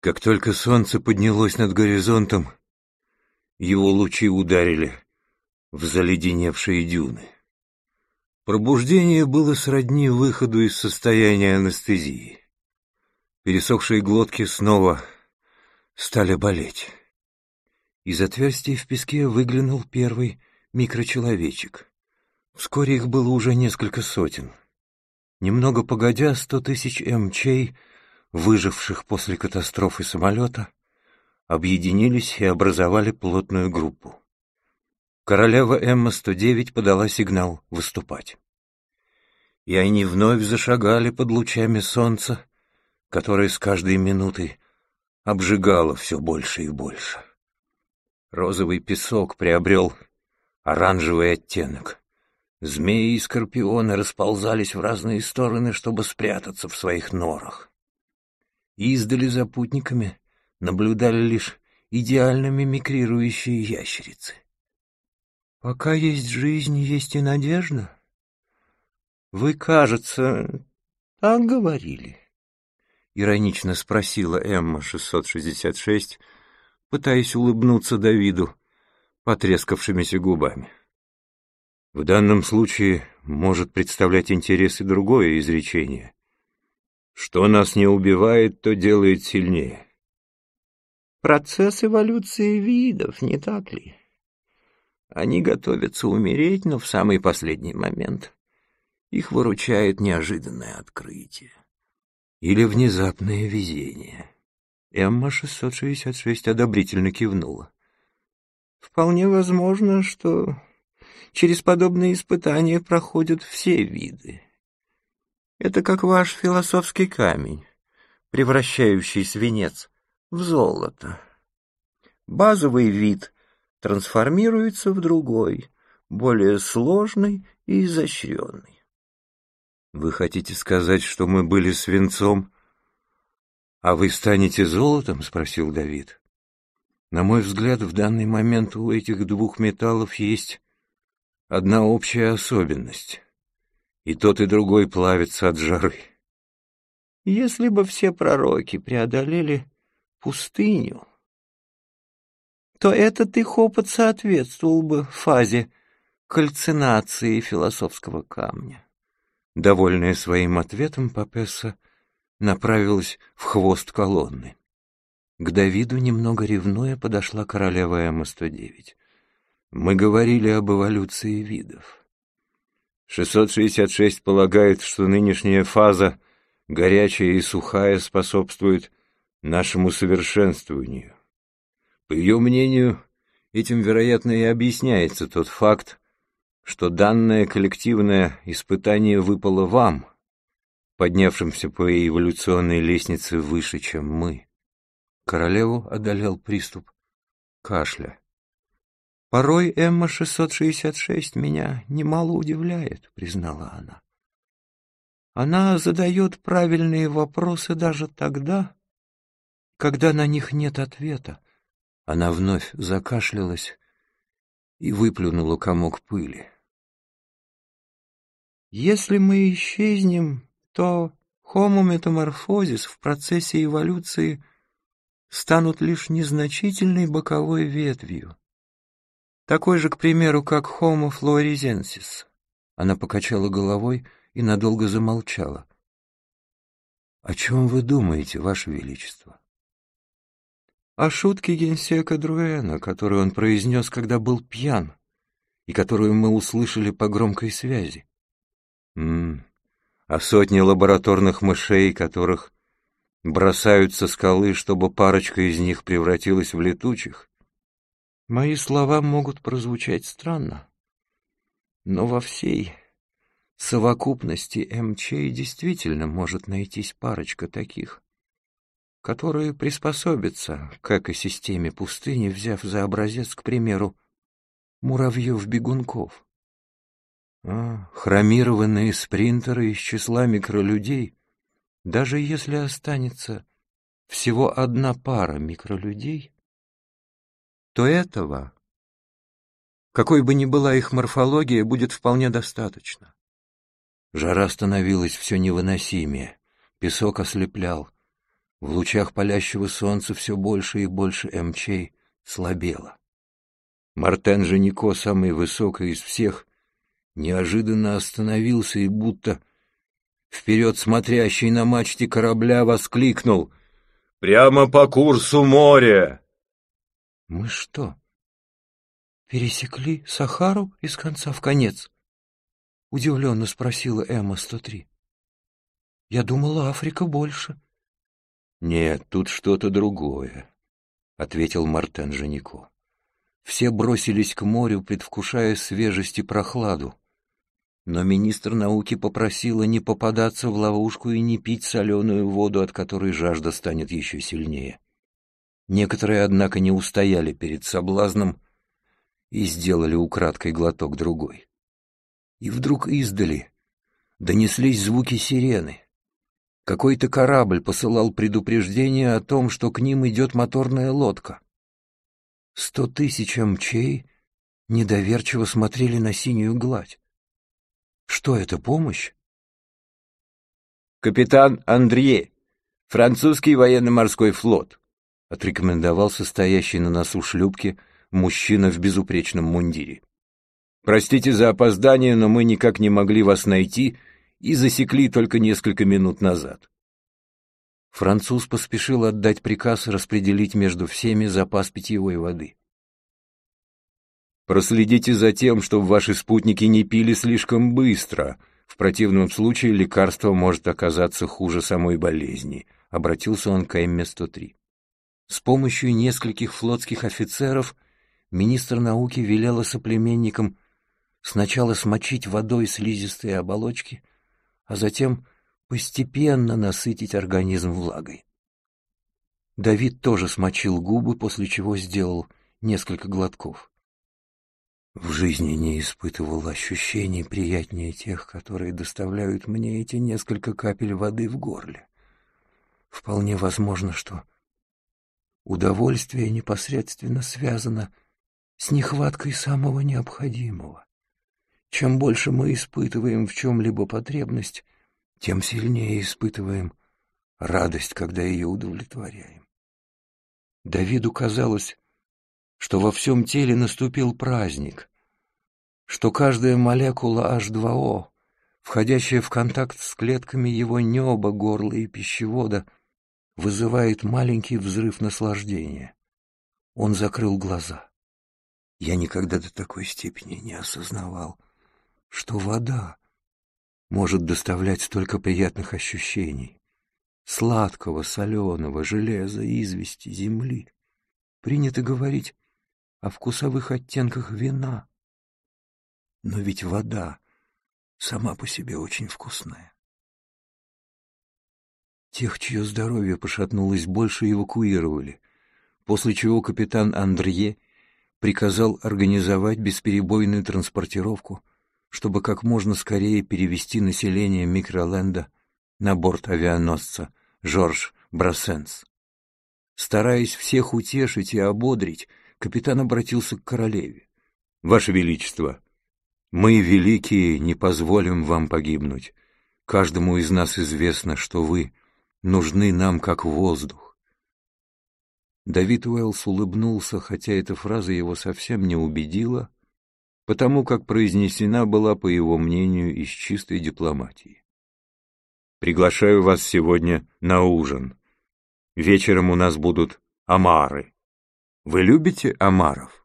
Как только солнце поднялось над горизонтом, его лучи ударили в заледеневшие дюны. Пробуждение было сродни выходу из состояния анестезии. Пересохшие глотки снова стали болеть. Из отверстий в песке выглянул первый микрочеловечек. Вскоре их было уже несколько сотен. Немного погодя, сто тысяч МЧей, выживших после катастрофы самолета, объединились и образовали плотную группу. Королева Эмма-109 подала сигнал выступать. И они вновь зашагали под лучами солнца, которое с каждой минутой обжигало все больше и больше. Розовый песок приобрел оранжевый оттенок. Змеи и скорпионы расползались в разные стороны, чтобы спрятаться в своих норах. Издали за путниками наблюдали лишь идеально мимикрирующие ящерицы. «Пока есть жизнь, есть и надежда. Вы, кажется, так говорили?» Иронично спросила Эмма-666, пытаясь улыбнуться Давиду потрескавшимися губами. В данном случае может представлять интерес и другое изречение. Что нас не убивает, то делает сильнее. Процесс эволюции видов, не так ли? Они готовятся умереть, но в самый последний момент их выручает неожиданное открытие. Или внезапное везение. Эмма-666 одобрительно кивнула. Вполне возможно, что Через подобные испытания проходят все виды. Это как ваш философский камень, превращающий свинец в золото. Базовый вид трансформируется в другой, более сложный и изощренный. Вы хотите сказать, что мы были свинцом, а вы станете золотом? — спросил Давид. На мой взгляд, в данный момент у этих двух металлов есть одна общая особенность. И тот, и другой плавится от жары. Если бы все пророки преодолели пустыню, то этот их опыт соответствовал бы фазе кальцинации философского камня. Довольная своим ответом, Папесса направилась в хвост колонны. К Давиду, немного ревнуя, подошла королева М-109. Мы говорили об эволюции видов. 666 полагает, что нынешняя фаза, горячая и сухая, способствует нашему совершенствованию. По ее мнению, этим, вероятно, и объясняется тот факт, что данное коллективное испытание выпало вам, поднявшимся по эволюционной лестнице выше, чем мы. Королеву одолел приступ кашля. «Порой Эмма-666 меня немало удивляет», — признала она. «Она задает правильные вопросы даже тогда, когда на них нет ответа». Она вновь закашлялась и выплюнула комок пыли. «Если мы исчезнем, то хомометаморфозис в процессе эволюции станут лишь незначительной боковой ветвью, такой же, к примеру, как Homo floresiensis. Она покачала головой и надолго замолчала. «О чем вы думаете, Ваше Величество?» «О шутке генсека Друэна, которую он произнес, когда был пьян, и которую мы услышали по громкой связи. М -м, о сотне лабораторных мышей, которых бросают со скалы, чтобы парочка из них превратилась в летучих. Мои слова могут прозвучать странно, но во всей совокупности МЧ действительно может найтись парочка таких, которые приспособятся к экосистеме пустыни, взяв за образец, к примеру, муравьев-бегунков. А, хромированные спринтеры из числа микролюдей, даже если останется всего одна пара микролюдей, то этого, какой бы ни была их морфология, будет вполне достаточно. Жара становилась все невыносимее, песок ослеплял. В лучах палящего солнца все больше и больше МЧей слабело. Мартен Женико, самый высокий из всех, неожиданно остановился и будто вперед смотрящий на мачте корабля воскликнул «Прямо по курсу моря!» «Мы что, пересекли Сахару из конца в конец?» — удивленно спросила Эмма-103. «Я думала, Африка больше». «Нет, тут что-то другое», — ответил Мартен Женико. Все бросились к морю, предвкушая свежесть и прохладу. Но министр науки попросила не попадаться в ловушку и не пить соленую воду, от которой жажда станет еще сильнее. Некоторые, однако, не устояли перед соблазном и сделали украдкой глоток другой. И вдруг издали донеслись звуки сирены. Какой-то корабль посылал предупреждение о том, что к ним идет моторная лодка. Сто тысяч мчей недоверчиво смотрели на синюю гладь. Что это, помощь? «Капитан Андрье, французский военно-морской флот», отрекомендовал состоящий на носу шлюпки мужчина в безупречном мундире. «Простите за опоздание, но мы никак не могли вас найти и засекли только несколько минут назад». Француз поспешил отдать приказ распределить между всеми запас питьевой воды. Проследите за тем, чтобы ваши спутники не пили слишком быстро. В противном случае лекарство может оказаться хуже самой болезни», — обратился он к Эмме-103. С помощью нескольких флотских офицеров министр науки велела соплеменникам сначала смочить водой слизистые оболочки, а затем постепенно насытить организм влагой. Давид тоже смочил губы, после чего сделал несколько глотков. В жизни не испытывал ощущений приятнее тех, которые доставляют мне эти несколько капель воды в горле. Вполне возможно, что удовольствие непосредственно связано с нехваткой самого необходимого. Чем больше мы испытываем в чем-либо потребность, тем сильнее испытываем радость, когда ее удовлетворяем. Давиду казалось, что во всем теле наступил праздник, что каждая молекула H2O, входящая в контакт с клетками его неба, горла и пищевода, вызывает маленький взрыв наслаждения. Он закрыл глаза. Я никогда до такой степени не осознавал, что вода может доставлять столько приятных ощущений. Сладкого, соленого, железа, извести, земли. Принято говорить о вкусовых оттенках вина. Но ведь вода сама по себе очень вкусная. Тех, чье здоровье пошатнулось, больше эвакуировали, после чего капитан Андрье приказал организовать бесперебойную транспортировку, чтобы как можно скорее перевести население Микроленда на борт авианосца Жорж Брассенс. Стараясь всех утешить и ободрить, капитан обратился к королеве. «Ваше Величество, мы, великие, не позволим вам погибнуть. Каждому из нас известно, что вы нужны нам как воздух». Давид Уэллс улыбнулся, хотя эта фраза его совсем не убедила, потому как произнесена была, по его мнению, из чистой дипломатии. «Приглашаю вас сегодня на ужин. Вечером у нас будут омары». Вы любите омаров?